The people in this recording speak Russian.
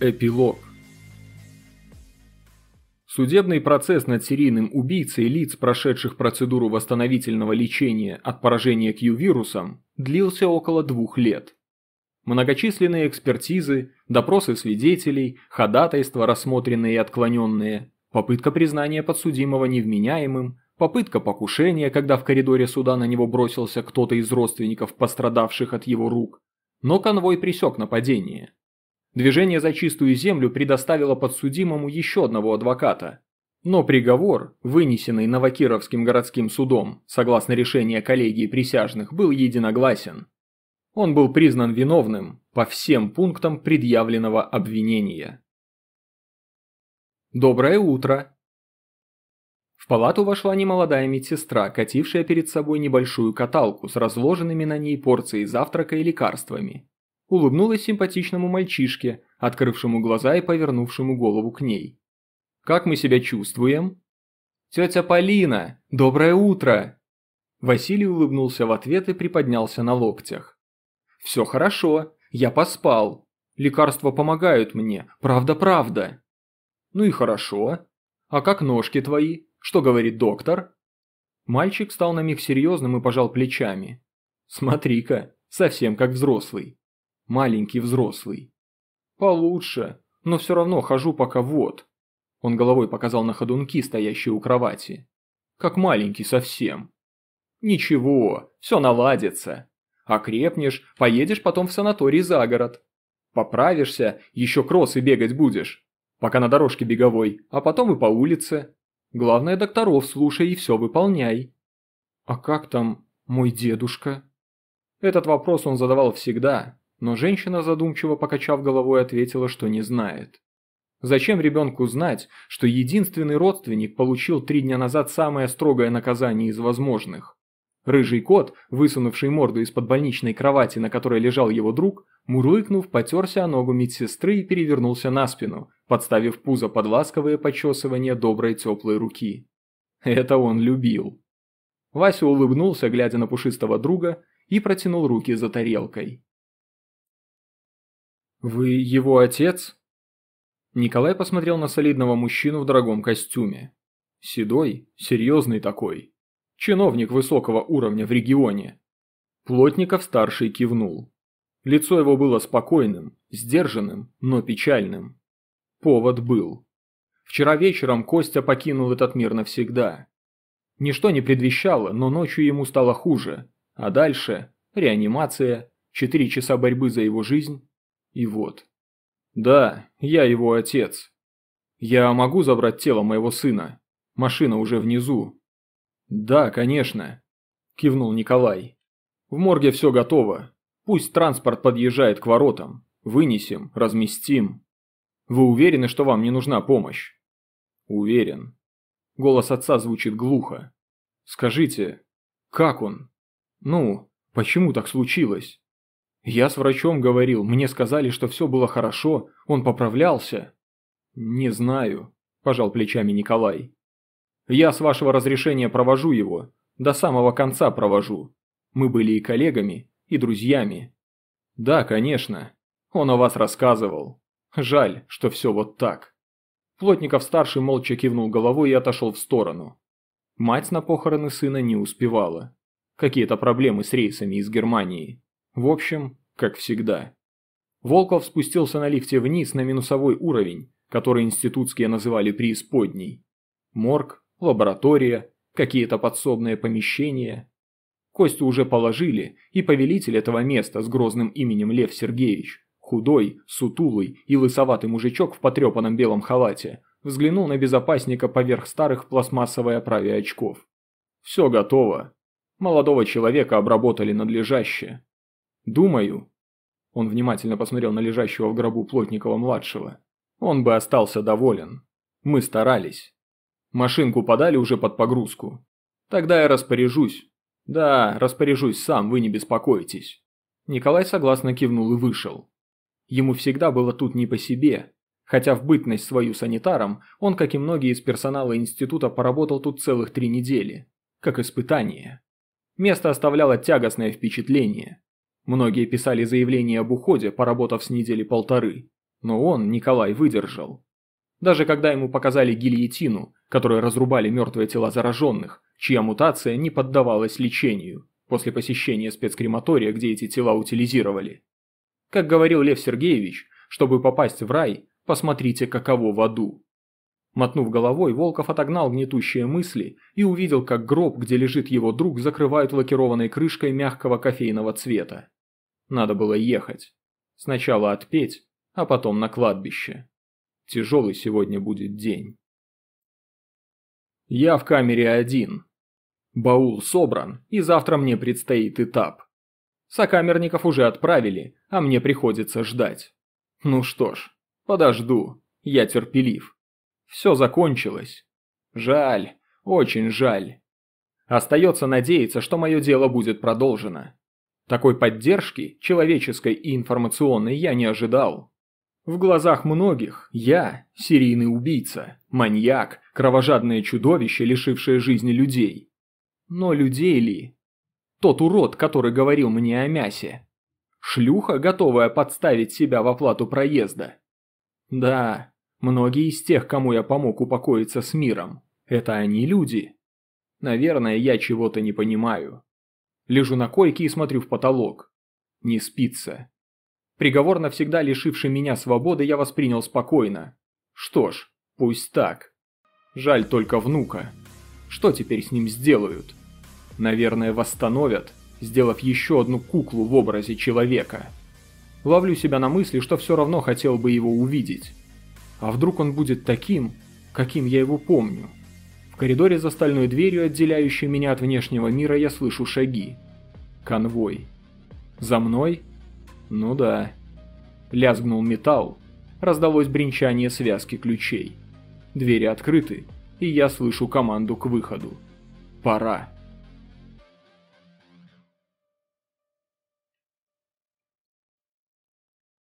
Эпилог Судебный процесс над серийным убийцей лиц, прошедших процедуру восстановительного лечения от поражения Q-вирусом, длился около двух лет. Многочисленные экспертизы, допросы свидетелей, ходатайства, рассмотренные и отклоненные, попытка признания подсудимого невменяемым, попытка покушения, когда в коридоре суда на него бросился кто-то из родственников пострадавших от его рук. Но конвой пресек нападение. Движение за чистую землю предоставило подсудимому еще одного адвоката. Но приговор, вынесенный Новокировским городским судом, согласно решению коллегии присяжных, был единогласен. Он был признан виновным по всем пунктам предъявленного обвинения. Доброе утро! В палату вошла немолодая медсестра, катившая перед собой небольшую каталку с разложенными на ней порцией завтрака и лекарствами улыбнулась симпатичному мальчишке, открывшему глаза и повернувшему голову к ней. «Как мы себя чувствуем?» «Тетя Полина, доброе утро!» Василий улыбнулся в ответ и приподнялся на локтях. «Все хорошо, я поспал. Лекарства помогают мне, правда-правда». «Ну и хорошо. А как ножки твои? Что говорит доктор?» Мальчик стал на миг серьезным и пожал плечами. «Смотри-ка, совсем как взрослый маленький взрослый. Получше, но все равно хожу пока вот. Он головой показал на ходунки, стоящие у кровати. Как маленький совсем. Ничего, все наладится. Окрепнешь, поедешь потом в санаторий за город. Поправишься, еще кроссы бегать будешь. Пока на дорожке беговой, а потом и по улице. Главное, докторов слушай и все выполняй. А как там мой дедушка? Этот вопрос он задавал всегда, но женщина, задумчиво покачав головой, ответила, что не знает. Зачем ребенку знать, что единственный родственник получил три дня назад самое строгое наказание из возможных? Рыжий кот, высунувший морду из-под больничной кровати, на которой лежал его друг, мурлыкнув, потерся о ногу медсестры и перевернулся на спину, подставив пузо под ласковые почесывания доброй теплой руки. Это он любил. Вася улыбнулся, глядя на пушистого друга, и протянул руки за тарелкой. «Вы его отец?» Николай посмотрел на солидного мужчину в дорогом костюме. Седой, серьезный такой. Чиновник высокого уровня в регионе. Плотников-старший кивнул. Лицо его было спокойным, сдержанным, но печальным. Повод был. Вчера вечером Костя покинул этот мир навсегда. Ничто не предвещало, но ночью ему стало хуже. А дальше – реанимация, четыре часа борьбы за его жизнь и вот. Да, я его отец. Я могу забрать тело моего сына. Машина уже внизу. Да, конечно, кивнул Николай. В морге все готово. Пусть транспорт подъезжает к воротам. Вынесем, разместим. Вы уверены, что вам не нужна помощь? Уверен. Голос отца звучит глухо. Скажите, как он? Ну, почему так случилось? Я с врачом говорил, мне сказали, что все было хорошо, он поправлялся. Не знаю, пожал плечами Николай. Я с вашего разрешения провожу его, до самого конца провожу. Мы были и коллегами, и друзьями. Да, конечно, он о вас рассказывал. Жаль, что все вот так. Плотников-старший молча кивнул головой и отошел в сторону. Мать на похороны сына не успевала. Какие-то проблемы с рейсами из Германии. В общем, как всегда. Волков спустился на лифте вниз на минусовой уровень, который институтские называли преисподней. Морг, лаборатория, какие-то подсобные помещения. Костю уже положили, и повелитель этого места с грозным именем Лев Сергеевич, худой, сутулый и лысоватый мужичок в потрепанном белом халате, взглянул на безопасника поверх старых пластмассовой оправе очков. Все готово. Молодого человека обработали надлежаще. Думаю, он внимательно посмотрел на лежащего в гробу Плотникова-младшего, он бы остался доволен. Мы старались. Машинку подали уже под погрузку. Тогда я распоряжусь. Да, распоряжусь сам, вы не беспокойтесь. Николай согласно кивнул и вышел. Ему всегда было тут не по себе, хотя в бытность свою санитаром он, как и многие из персонала института, поработал тут целых три недели, как испытание. Место оставляло тягостное впечатление. Многие писали заявление об уходе, поработав с недели полторы. Но он, Николай, выдержал. Даже когда ему показали гильотину, которой разрубали мертвые тела зараженных, чья мутация не поддавалась лечению, после посещения спецкрематория, где эти тела утилизировали. Как говорил Лев Сергеевич, чтобы попасть в рай, посмотрите, каково в аду. Мотнув головой, Волков отогнал гнетущие мысли и увидел, как гроб, где лежит его друг, закрывают лакированной крышкой мягкого кофейного цвета. Надо было ехать. Сначала отпеть, а потом на кладбище. Тяжелый сегодня будет день. Я в камере один. Баул собран, и завтра мне предстоит этап. Сокамерников уже отправили, а мне приходится ждать. Ну что ж, подожду, я терпелив. Все закончилось. Жаль, очень жаль. Остается надеяться, что мое дело будет продолжено. Такой поддержки, человеческой и информационной, я не ожидал. В глазах многих я – серийный убийца, маньяк, кровожадное чудовище, лишившее жизни людей. Но людей ли? Тот урод, который говорил мне о мясе. Шлюха, готовая подставить себя в оплату проезда. Да, многие из тех, кому я помог упокоиться с миром, это они люди. Наверное, я чего-то не понимаю. Лежу на койке и смотрю в потолок. Не спится. Приговор, навсегда лишивший меня свободы, я воспринял спокойно. Что ж, пусть так. Жаль только внука. Что теперь с ним сделают? Наверное, восстановят, сделав еще одну куклу в образе человека. Ловлю себя на мысли, что все равно хотел бы его увидеть. А вдруг он будет таким, каким я его помню? В коридоре за стальной дверью, отделяющей меня от внешнего мира, я слышу шаги. Конвой. За мной? Ну да. Лязгнул металл. Раздалось бренчание связки ключей. Двери открыты, и я слышу команду к выходу. Пора.